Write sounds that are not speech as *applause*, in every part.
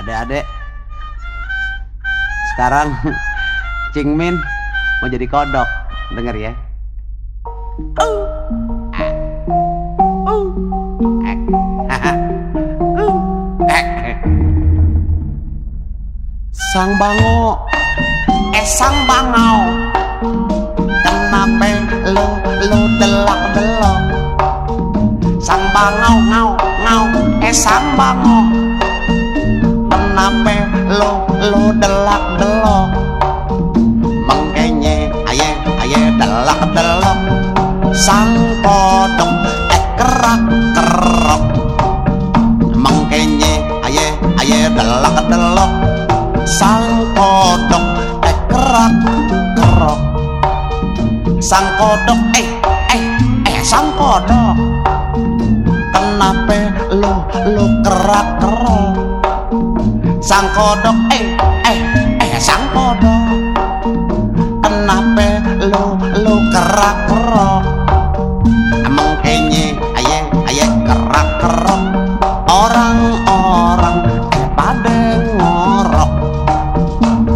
Adek-adek. Sekarang *laughs* Cing Min Mau jadi kodok. Dengar ya. *laughs* Sang bango. Eh sang bangau. Kenapa lo lo delak delok Sang bangau ngau ngau. Eh sang bango Kenapa lo lo delak delok Mengkenye aye aye delak delok Sang kodok eh kerak kerok. Mengkenye aye aye delak delok Sang kodok eh kerak kerok. Sang kodok eh eh eh sang kodok Kenapa lo lo kerak kerok Sang kodok eh eh eh sang kodok Kenapa lo lo kerak kerok Emang kenye aye aye kerak kerok Orang-orang eh pada ngorok.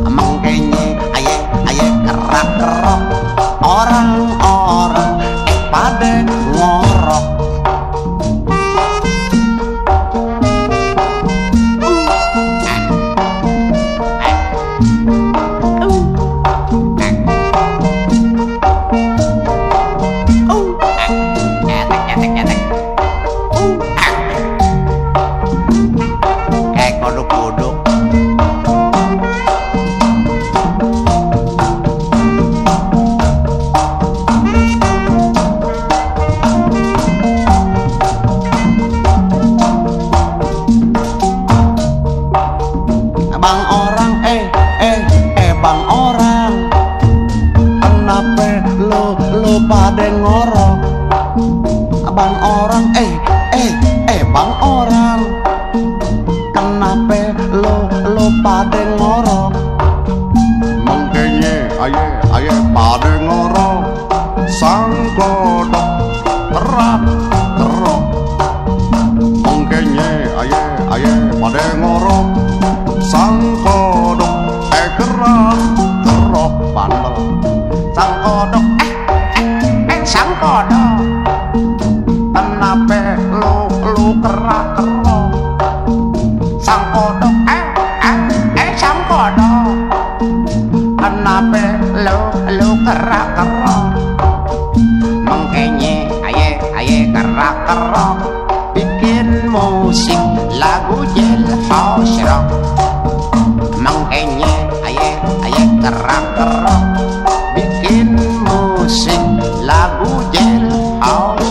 Emang kenye aye aye kerak kerok Orang-orang eh pada Bang orang eh eh eh bang orang. Kenapa lo lo pada ngorok Bang orang eh eh eh bang orang. Kenapa lo lo pada thằng cô độc ác ác ác sắm cò đo anh na bê lô lô cà ra cà ro mong cái nhẹ à ye à ye cà ra cà ro bikin musik lagu jel phao sirok mong cái nhẹ à ye à ye cà ra cà ro bikin musik lagu jel phao